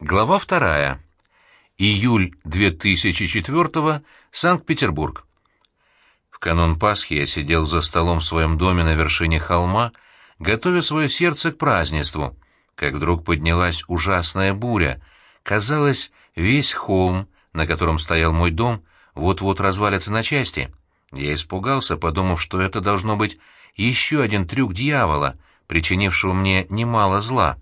Глава вторая. Июль 2004 Санкт-Петербург. В канун Пасхи я сидел за столом в своем доме на вершине холма, готовя свое сердце к празднеству, как вдруг поднялась ужасная буря. Казалось, весь холм, на котором стоял мой дом, вот-вот развалится на части. Я испугался, подумав, что это должно быть еще один трюк дьявола, причинившего мне немало зла.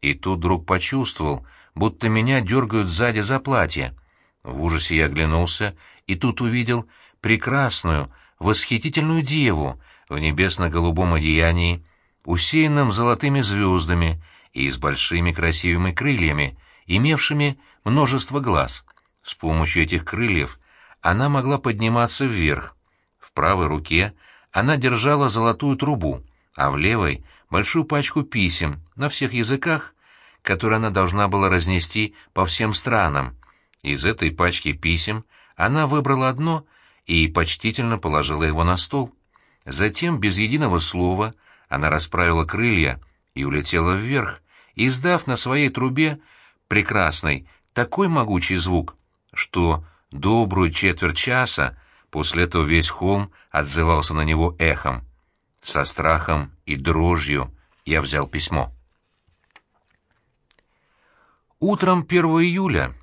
И тут вдруг почувствовал, будто меня дергают сзади за платье. В ужасе я оглянулся и тут увидел прекрасную, восхитительную деву в небесно-голубом одеянии, усеянном золотыми звездами и с большими красивыми крыльями, имевшими множество глаз. С помощью этих крыльев она могла подниматься вверх. В правой руке она держала золотую трубу, а в левой — большую пачку писем на всех языках который она должна была разнести по всем странам. Из этой пачки писем она выбрала одно и почтительно положила его на стол. Затем, без единого слова, она расправила крылья и улетела вверх, издав на своей трубе прекрасный, такой могучий звук, что добрую четверть часа после этого весь холм отзывался на него эхом. Со страхом и дрожью я взял письмо. Утром 1 июля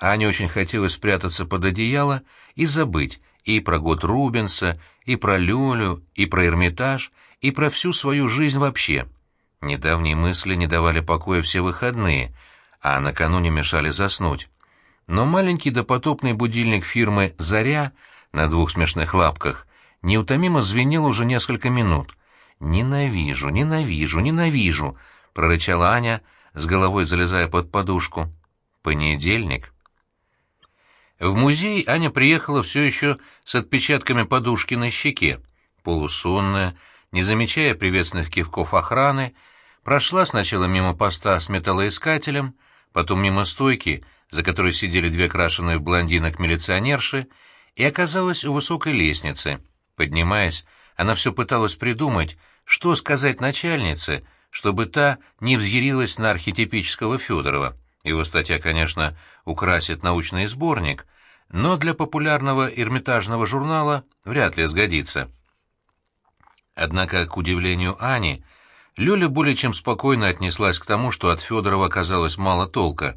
Ане очень хотелось спрятаться под одеяло и забыть и про год Рубенса, и про Люлю, и про Эрмитаж, и про всю свою жизнь вообще. Недавние мысли не давали покоя все выходные, а накануне мешали заснуть. Но маленький допотопный будильник фирмы «Заря» на двух смешных лапках неутомимо звенел уже несколько минут. «Ненавижу, ненавижу, ненавижу!» — прорычала Аня — с головой залезая под подушку. Понедельник. В музей Аня приехала все еще с отпечатками подушки на щеке. Полусонная, не замечая приветственных кивков охраны, прошла сначала мимо поста с металлоискателем, потом мимо стойки, за которой сидели две крашеные в блондинок милиционерши, и оказалась у высокой лестницы. Поднимаясь, она все пыталась придумать, что сказать начальнице — чтобы та не взъярилась на архетипического Федорова. Его статья, конечно, украсит научный сборник, но для популярного эрмитажного журнала вряд ли сгодится. Однако, к удивлению Ани, Лёля более чем спокойно отнеслась к тому, что от Федорова оказалось мало толка.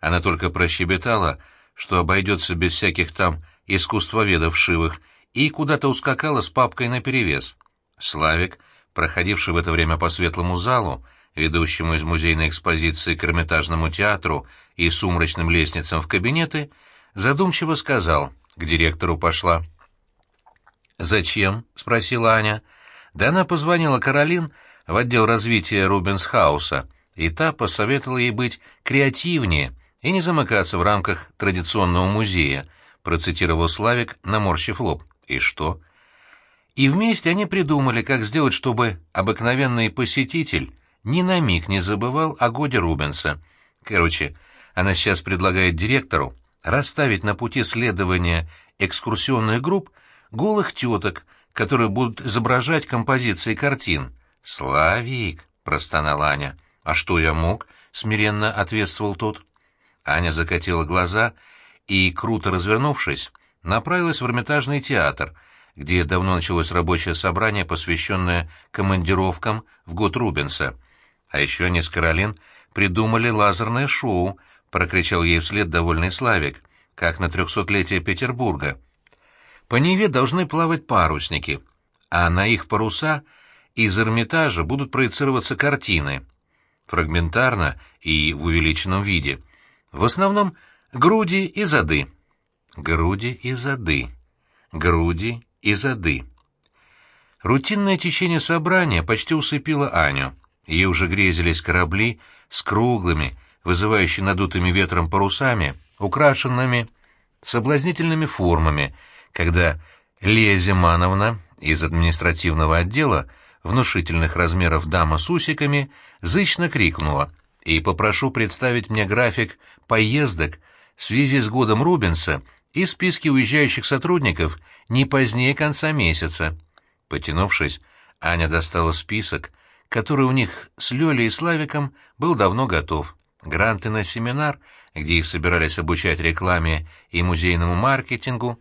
Она только прощебетала, что обойдется без всяких там искусствоведов шивых, и куда-то ускакала с папкой наперевес. Славик — проходивший в это время по светлому залу, ведущему из музейной экспозиции к Эрмитажному театру и сумрачным лестницам в кабинеты, задумчиво сказал, к директору пошла. «Зачем?» — спросила Аня. «Да она позвонила Каролин в отдел развития Рубенсхауса, и та посоветовала ей быть креативнее и не замыкаться в рамках традиционного музея», — процитировал Славик, наморщив лоб. «И что?» И вместе они придумали, как сделать, чтобы обыкновенный посетитель ни на миг не забывал о годе Рубенса. Короче, она сейчас предлагает директору расставить на пути следования экскурсионных групп голых теток, которые будут изображать композиции картин. «Славик!» — простонала Аня. «А что я мог?» — смиренно ответствовал тот. Аня закатила глаза и, круто развернувшись, направилась в Эрмитажный театр — где давно началось рабочее собрание, посвященное командировкам в год Рубенса. А еще с Каролин придумали лазерное шоу, прокричал ей вслед довольный Славик, как на трехсотлетие Петербурга. По Неве должны плавать парусники, а на их паруса из Эрмитажа будут проецироваться картины, фрагментарно и в увеличенном виде. В основном груди и зады. Груди и зады. Груди и зады. Рутинное течение собрания почти усыпило Аню. Ей уже грезились корабли с круглыми, вызывающими надутыми ветром парусами, украшенными соблазнительными формами, когда Лия Зимановна из административного отдела внушительных размеров дама с усиками зычно крикнула «И попрошу представить мне график поездок в связи с годом Рубенса и списки уезжающих сотрудников не позднее конца месяца. Потянувшись, Аня достала список, который у них с Лёлей и Славиком был давно готов. гранты на семинар, где их собирались обучать рекламе и музейному маркетингу,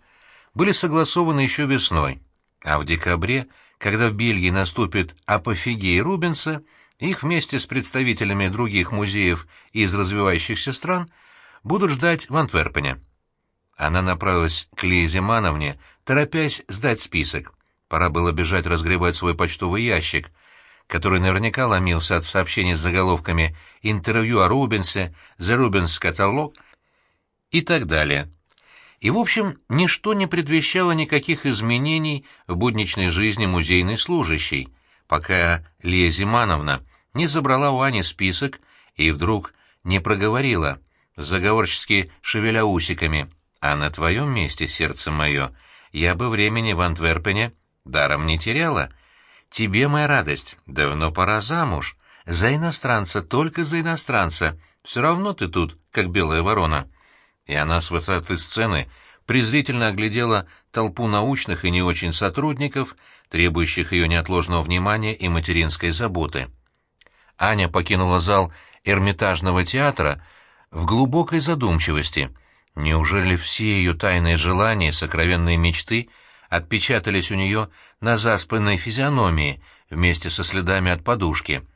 были согласованы еще весной, а в декабре, когда в Бельгии наступит апофигей Рубенса, их вместе с представителями других музеев из развивающихся стран будут ждать в Антверпене. Она направилась к Лизе Мановне, торопясь сдать список. Пора было бежать разгребать свой почтовый ящик, который наверняка ломился от сообщений с заголовками «Интервью о Рубенсе», «The Rubens каталог» и так далее. И, в общем, ничто не предвещало никаких изменений в будничной жизни музейной служащей, пока Лия Зимановна не забрала у Ани список и вдруг не проговорила, заговорчески шевеля усиками, «А на твоем месте, сердце мое, я бы времени в Антверпене даром не теряла. Тебе, моя радость, давно пора замуж. За иностранца, только за иностранца. Все равно ты тут, как белая ворона». И она с высоты сцены презрительно оглядела толпу научных и не очень сотрудников, требующих ее неотложного внимания и материнской заботы. Аня покинула зал Эрмитажного театра в глубокой задумчивости. Неужели все ее тайные желания, сокровенные мечты отпечатались у нее на заспанной физиономии вместе со следами от подушки?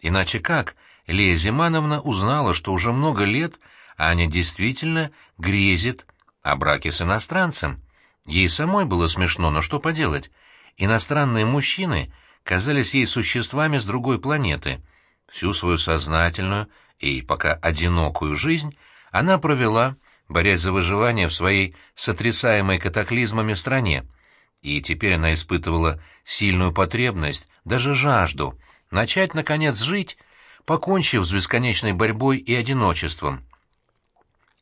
Иначе как Лея Зимановна узнала, что уже много лет Аня действительно грезит о браке с иностранцем? Ей самой было смешно, но что поделать? Иностранные мужчины казались ей существами с другой планеты — Всю свою сознательную и пока одинокую жизнь она провела, борясь за выживание в своей сотрясаемой катаклизмами стране, и теперь она испытывала сильную потребность, даже жажду, начать, наконец, жить, покончив с бесконечной борьбой и одиночеством.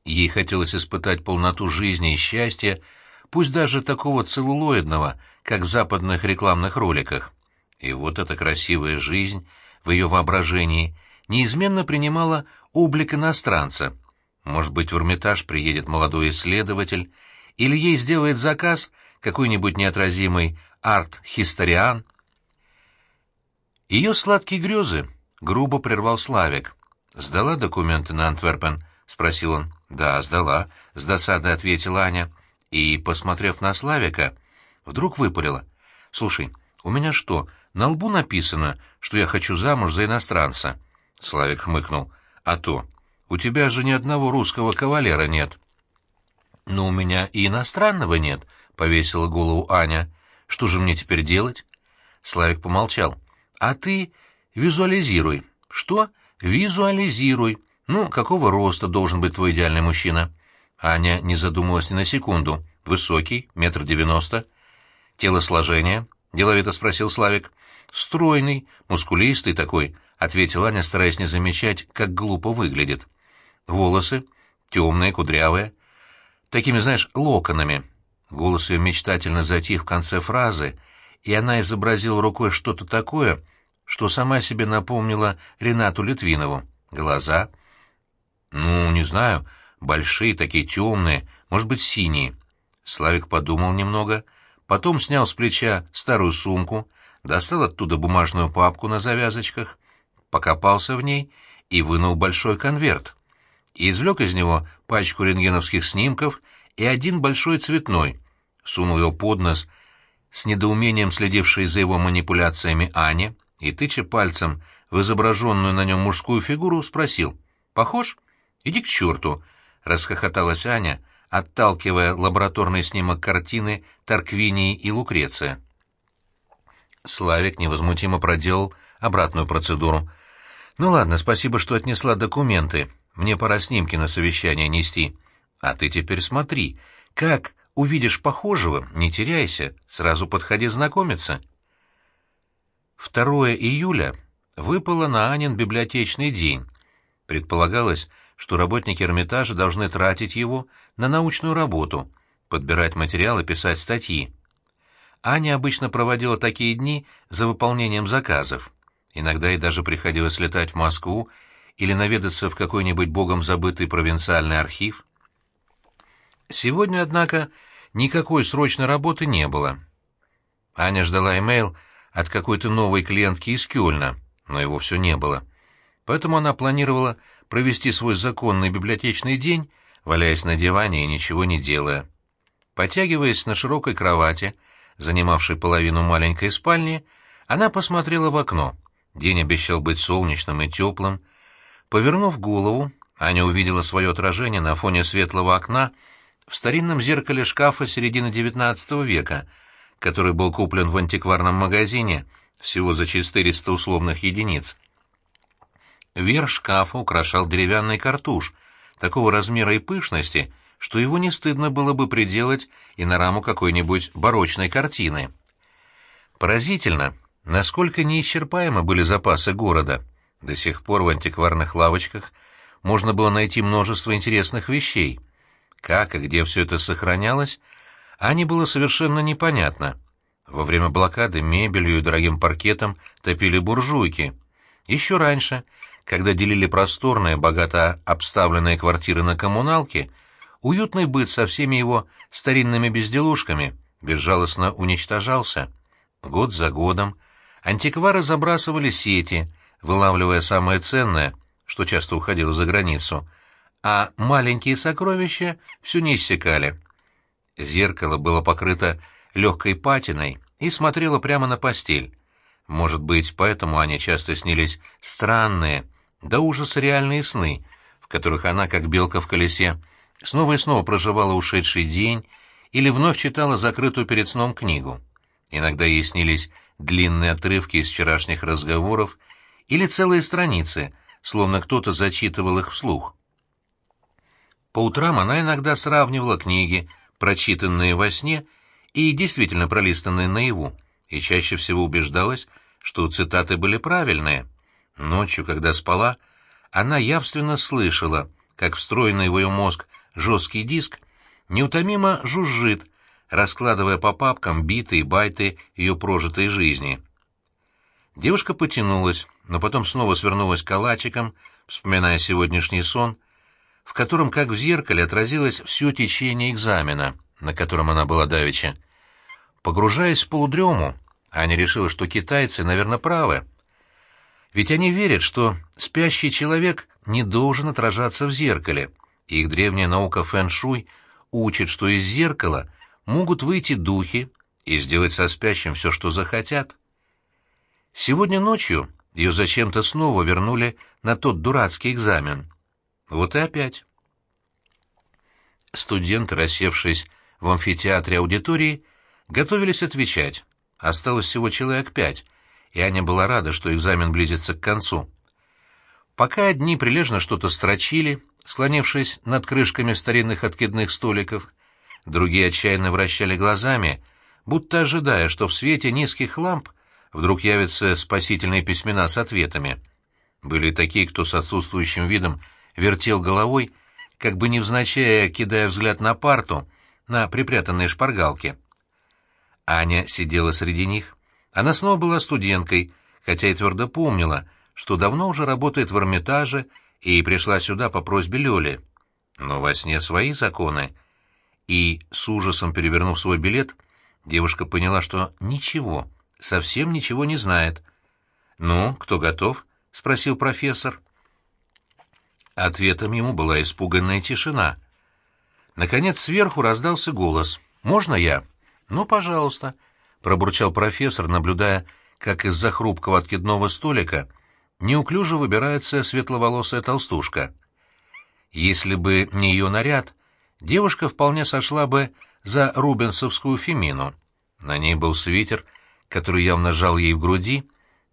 Ей хотелось испытать полноту жизни и счастья, пусть даже такого целлулоидного, как в западных рекламных роликах. И вот эта красивая жизнь — в ее воображении неизменно принимала облик иностранца. Может быть, в Эрмитаж приедет молодой исследователь, или ей сделает заказ какой-нибудь неотразимый арт-хисториан. Ее сладкие грезы грубо прервал Славик. «Сдала документы на Антверпен?» — спросил он. «Да, сдала», — с досадой ответила Аня. И, посмотрев на Славика, вдруг выпалила. «Слушай, у меня что, на лбу написано, что я хочу замуж за иностранца. Славик хмыкнул. А то. У тебя же ни одного русского кавалера нет. Но у меня и иностранного нет, повесила голову Аня. Что же мне теперь делать? Славик помолчал. А ты визуализируй. Что? Визуализируй. Ну, какого роста должен быть твой идеальный мужчина? Аня не задумалась ни на секунду. Высокий, метр девяносто. Телосложение? Деловито спросил Славик. «Стройный, мускулистый такой», — ответила Аня, стараясь не замечать, как глупо выглядит. «Волосы? Темные, кудрявые. Такими, знаешь, локонами». Голос ее мечтательно затих в конце фразы, и она изобразила рукой что-то такое, что сама себе напомнила Ренату Литвинову. Глаза? Ну, не знаю, большие, такие темные, может быть, синие. Славик подумал немного, потом снял с плеча старую сумку, достал оттуда бумажную папку на завязочках, покопался в ней и вынул большой конверт. И извлек из него пачку рентгеновских снимков и один большой цветной, сунул его под нос с недоумением следившей за его манипуляциями Ане и, тыча пальцем в изображенную на нем мужскую фигуру, спросил «Похож? Иди к черту!» — расхохоталась Аня, отталкивая лабораторный снимок картины Тарквинии и Лукреция. Славик невозмутимо проделал обратную процедуру. «Ну ладно, спасибо, что отнесла документы. Мне пора снимки на совещание нести. А ты теперь смотри. Как увидишь похожего, не теряйся, сразу подходи знакомиться». 2 июля выпало на Анин библиотечный день. Предполагалось, что работники Эрмитажа должны тратить его на научную работу, подбирать материалы, писать статьи. Аня обычно проводила такие дни за выполнением заказов. Иногда ей даже приходилось летать в Москву или наведаться в какой-нибудь богом забытый провинциальный архив. Сегодня, однако, никакой срочной работы не было. Аня ждала имейл от какой-то новой клиентки из Кёльна, но его все не было. Поэтому она планировала провести свой законный библиотечный день, валяясь на диване и ничего не делая. Потягиваясь на широкой кровати, занимавшей половину маленькой спальни, она посмотрела в окно. День обещал быть солнечным и теплым. Повернув голову, Аня увидела свое отражение на фоне светлого окна в старинном зеркале шкафа середины XIX века, который был куплен в антикварном магазине всего за 400 условных единиц. Верх шкафа украшал деревянный картуш, такого размера и пышности, что его не стыдно было бы приделать и на раму какой-нибудь барочной картины. Поразительно, насколько неисчерпаемы были запасы города. До сих пор в антикварных лавочках можно было найти множество интересных вещей. Как и где все это сохранялось, Ане было совершенно непонятно. Во время блокады мебелью и дорогим паркетом топили буржуйки. Еще раньше, когда делили просторные, богато обставленные квартиры на коммуналке, уютный быт со всеми его старинными безделушками безжалостно уничтожался. Год за годом антиквары забрасывали сети, вылавливая самое ценное, что часто уходило за границу, а маленькие сокровища все не иссякали. Зеркало было покрыто легкой патиной и смотрело прямо на постель. Может быть, поэтому Ане часто снились странные, до ужаса реальные сны, в которых она, как белка в колесе, снова и снова проживала ушедший день или вновь читала закрытую перед сном книгу. Иногда ей снились длинные отрывки из вчерашних разговоров или целые страницы, словно кто-то зачитывал их вслух. По утрам она иногда сравнивала книги, прочитанные во сне и действительно пролистанные наяву, и чаще всего убеждалась, что цитаты были правильные — Ночью, когда спала, она явственно слышала, как встроенный в ее мозг жесткий диск неутомимо жужжит, раскладывая по папкам биты и байты ее прожитой жизни. Девушка потянулась, но потом снова свернулась калачиком, вспоминая сегодняшний сон, в котором, как в зеркале, отразилось все течение экзамена, на котором она была давеча. Погружаясь в полудрему, Аня решила, что китайцы, наверное, правы — ведь они верят, что спящий человек не должен отражаться в зеркале. Их древняя наука фэн-шуй учит, что из зеркала могут выйти духи и сделать со спящим все, что захотят. Сегодня ночью ее зачем-то снова вернули на тот дурацкий экзамен. Вот и опять. Студенты, рассевшись в амфитеатре аудитории, готовились отвечать. Осталось всего человек пять, и Аня была рада, что экзамен близится к концу. Пока одни прилежно что-то строчили, склонившись над крышками старинных откидных столиков, другие отчаянно вращали глазами, будто ожидая, что в свете низких ламп вдруг явятся спасительные письмена с ответами. Были такие, кто с отсутствующим видом вертел головой, как бы невзначай кидая взгляд на парту, на припрятанные шпаргалки. Аня сидела среди них. Она снова была студенткой, хотя и твердо помнила, что давно уже работает в Эрмитаже и пришла сюда по просьбе Лёли. Но во сне свои законы. И, с ужасом перевернув свой билет, девушка поняла, что ничего, совсем ничего не знает. «Ну, кто готов?» — спросил профессор. Ответом ему была испуганная тишина. Наконец сверху раздался голос. «Можно я?» «Ну, пожалуйста», пробурчал профессор, наблюдая, как из-за хрупкого откидного столика неуклюже выбирается светловолосая толстушка. Если бы не ее наряд, девушка вполне сошла бы за рубенсовскую фемину. На ней был свитер, который явно жал ей в груди,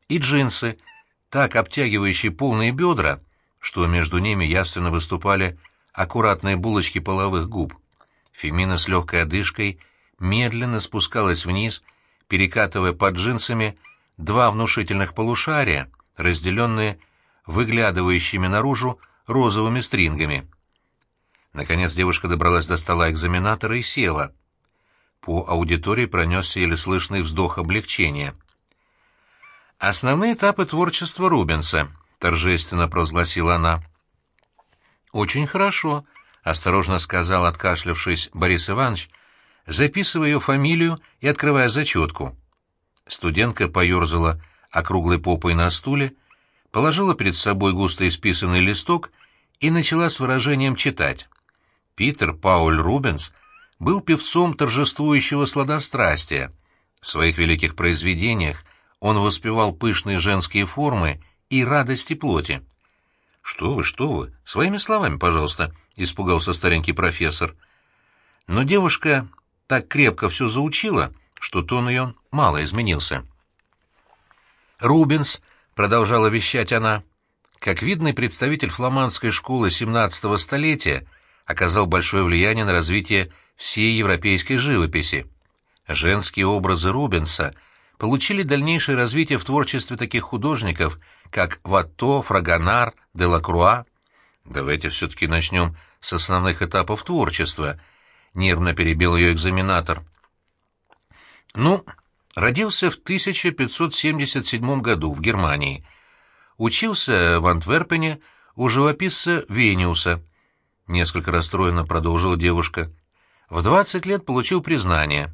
и джинсы, так обтягивающие полные бедра, что между ними явственно выступали аккуратные булочки половых губ. Фемина с легкой одышкой медленно спускалась вниз перекатывая под джинсами два внушительных полушария, разделенные выглядывающими наружу розовыми стрингами. Наконец девушка добралась до стола экзаменатора и села. По аудитории пронесся еле слышный вздох облегчения. «Основные этапы творчества Рубенса», — торжественно провозгласила она. «Очень хорошо», — осторожно сказал, откашлявшись, Борис Иванович, записывая ее фамилию и открывая зачетку. Студентка поерзала округлой попой на стуле, положила перед собой густо исписанный листок и начала с выражением читать. Питер Пауль Рубенс был певцом торжествующего сладострастия. В своих великих произведениях он воспевал пышные женские формы и радости плоти. «Что вы, что вы? Своими словами, пожалуйста», — испугался старенький профессор. Но девушка так крепко все заучила, что тон ее мало изменился. «Рубенс», — продолжала вещать она, — как видный представитель фламандской школы XVII столетия, оказал большое влияние на развитие всей европейской живописи. Женские образы Рубенса получили дальнейшее развитие в творчестве таких художников, как Ватто, Фрагонар, Делакруа. Давайте все-таки начнем с основных этапов творчества, — нервно перебил ее экзаменатор. Ну, родился в 1577 году в Германии. Учился в Антверпене у живописца Вениуса. Несколько расстроенно продолжила девушка. В 20 лет получил признание.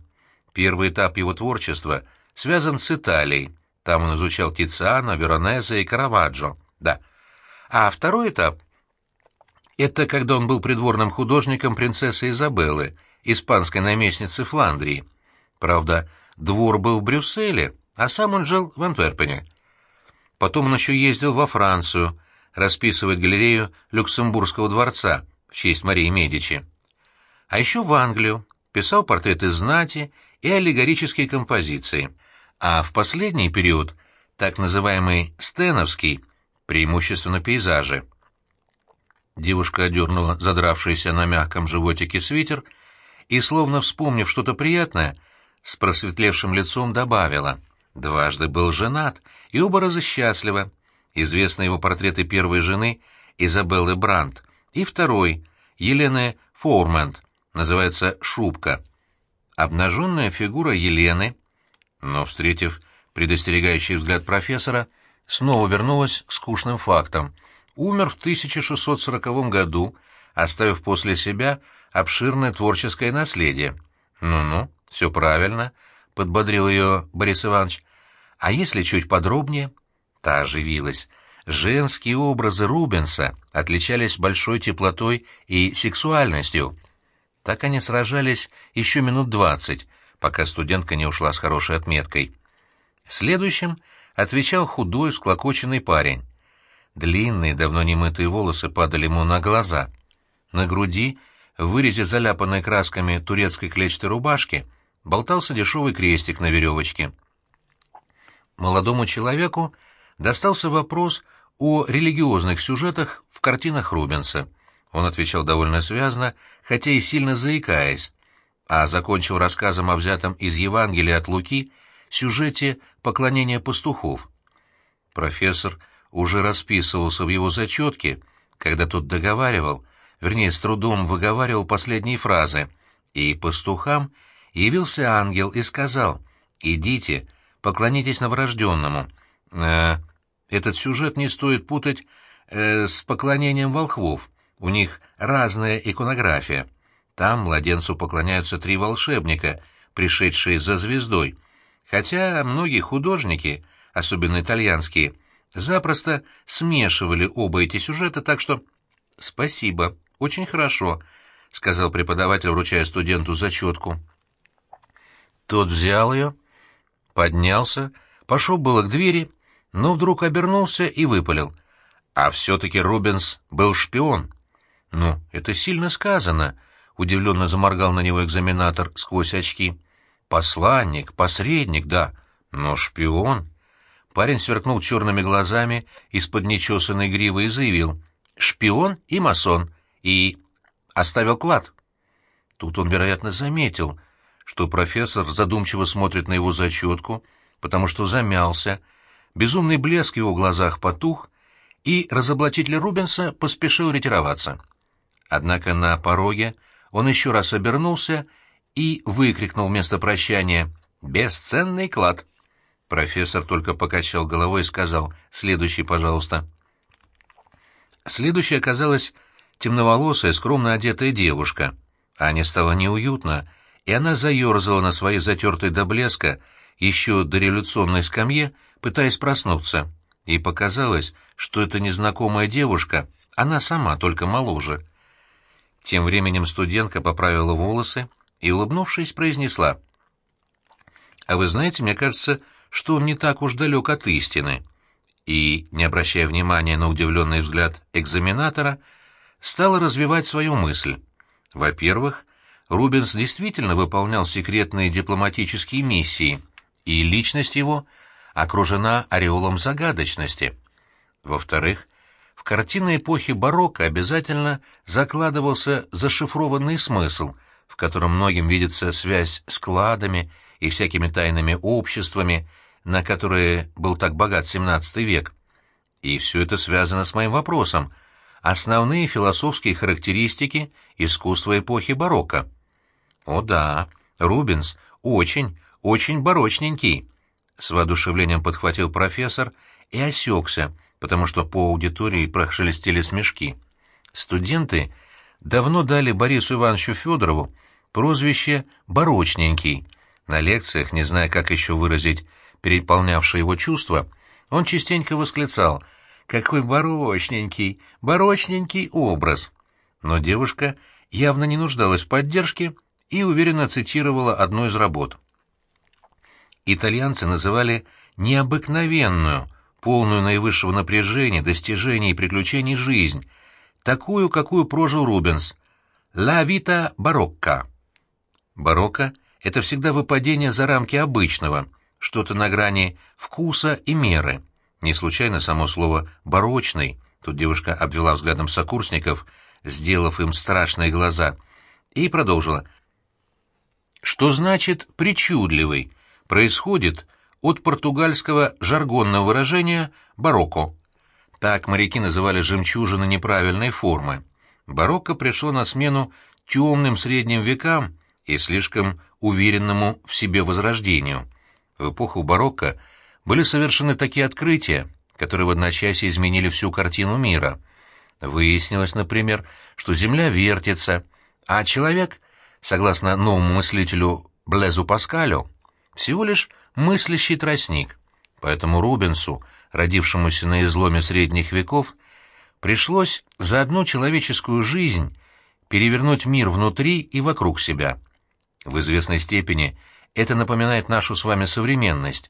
Первый этап его творчества связан с Италией. Там он изучал Тициана, Веронезе и Караваджо. Да. А второй этап — это когда он был придворным художником принцессы Изабеллы, испанской наместницы Фландрии. Правда, двор был в Брюсселе, а сам он жил в Антверпене. Потом он еще ездил во Францию, расписывать галерею Люксембургского дворца в честь Марии Медичи. А еще в Англию, писал портреты знати и аллегорические композиции — а в последний период так называемый «стеновский», преимущественно пейзажи. Девушка одернула задравшийся на мягком животике свитер и, словно вспомнив что-то приятное, с просветлевшим лицом добавила. Дважды был женат, и оба раза счастливы. Известны его портреты первой жены Изабеллы Брандт и второй, Елены Фоурмент, называется «Шубка». Обнаженная фигура Елены — но, встретив предостерегающий взгляд профессора, снова вернулась к скучным фактам. Умер в 1640 году, оставив после себя обширное творческое наследие. «Ну-ну, все правильно», — подбодрил ее Борис Иванович. «А если чуть подробнее?» Та оживилась. Женские образы Рубенса отличались большой теплотой и сексуальностью. Так они сражались еще минут двадцать, пока студентка не ушла с хорошей отметкой. Следующим отвечал худой, склокоченный парень. Длинные, давно немытые волосы падали ему на глаза. На груди, в вырезе заляпанной красками турецкой клетчатой рубашки, болтался дешевый крестик на веревочке. Молодому человеку достался вопрос о религиозных сюжетах в картинах Рубенса. Он отвечал довольно связно, хотя и сильно заикаясь, а закончил рассказом о взятом из Евангелия от Луки сюжете поклонения пастухов. Профессор уже расписывался в его зачетке, когда тот договаривал, вернее, с трудом выговаривал последние фразы, и пастухам явился ангел и сказал «Идите, поклонитесь новорожденному». Э, этот сюжет не стоит путать э, с поклонением волхвов, у них разная иконография. Там младенцу поклоняются три волшебника, пришедшие за звездой, хотя многие художники, особенно итальянские, запросто смешивали оба эти сюжета, так что... — Спасибо, очень хорошо, — сказал преподаватель, вручая студенту зачетку. Тот взял ее, поднялся, пошел было к двери, но вдруг обернулся и выпалил. А все-таки Рубенс был шпион. Ну, это сильно сказано, — удивленно заморгал на него экзаменатор сквозь очки. «Посланник, посредник, да, но шпион». Парень сверкнул черными глазами из-под нечесанной гривы и заявил «Шпион и масон» и оставил клад. Тут он, вероятно, заметил, что профессор задумчиво смотрит на его зачетку, потому что замялся, безумный блеск в его глазах потух, и разоблачитель Рубенса поспешил ретироваться. Однако на пороге он еще раз обернулся и выкрикнул вместо прощания «Бесценный клад!». Профессор только покачал головой и сказал «Следующий, пожалуйста». Следующей оказалась темноволосая, скромно одетая девушка. Ане стало неуютно, и она заерзала на своей затертой до блеска, еще до революционной скамье, пытаясь проснуться. И показалось, что эта незнакомая девушка она сама, только моложе. Тем временем студентка поправила волосы и, улыбнувшись, произнесла. «А вы знаете, мне кажется, что он не так уж далек от истины». И, не обращая внимания на удивленный взгляд экзаменатора, стала развивать свою мысль. Во-первых, Рубенс действительно выполнял секретные дипломатические миссии, и личность его окружена ореолом загадочности. Во-вторых, в картины эпохи барокко обязательно закладывался зашифрованный смысл, в котором многим видится связь с кладами и всякими тайными обществами, на которые был так богат XVII век. И все это связано с моим вопросом — основные философские характеристики искусства эпохи барокко. О да, Рубенс очень, очень барочненький, с воодушевлением подхватил профессор и осекся, потому что по аудитории прошелестели смешки. Студенты давно дали Борису Ивановичу Федорову прозвище «барочненький». На лекциях, не зная, как еще выразить переполнявшее его чувства, он частенько восклицал — какой барочненький, барочненький образ. Но девушка явно не нуждалась в поддержке и уверенно цитировала одну из работ. Итальянцы называли необыкновенную, полную наивысшего напряжения, достижений и приключений жизнь, такую, какую прожил Рубенс. «Ла вита барокко». Барокко — это всегда выпадение за рамки обычного, что-то на грани вкуса и меры. Не случайно само слово «барочный», тут девушка обвела взглядом сокурсников, сделав им страшные глаза, и продолжила. Что значит «причудливый»? Происходит от португальского жаргонного выражения «барокко». Так моряки называли жемчужины неправильной формы. Барокко пришло на смену темным средним векам и слишком уверенному в себе возрождению. В эпоху барокко были совершены такие открытия, которые в одночасье изменили всю картину мира. Выяснилось, например, что Земля вертится, а человек, согласно новому мыслителю Блезу Паскалю, всего лишь мыслящий тростник. Поэтому Рубенсу, родившемуся на изломе средних веков, пришлось за одну человеческую жизнь перевернуть мир внутри и вокруг себя. В известной степени это напоминает нашу с вами современность,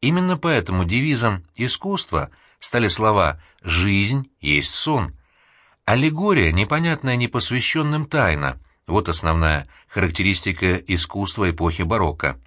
Именно поэтому девизом искусства стали слова «жизнь есть сон». Аллегория, непонятная непосвященным тайна, вот основная характеристика искусства эпохи барокко.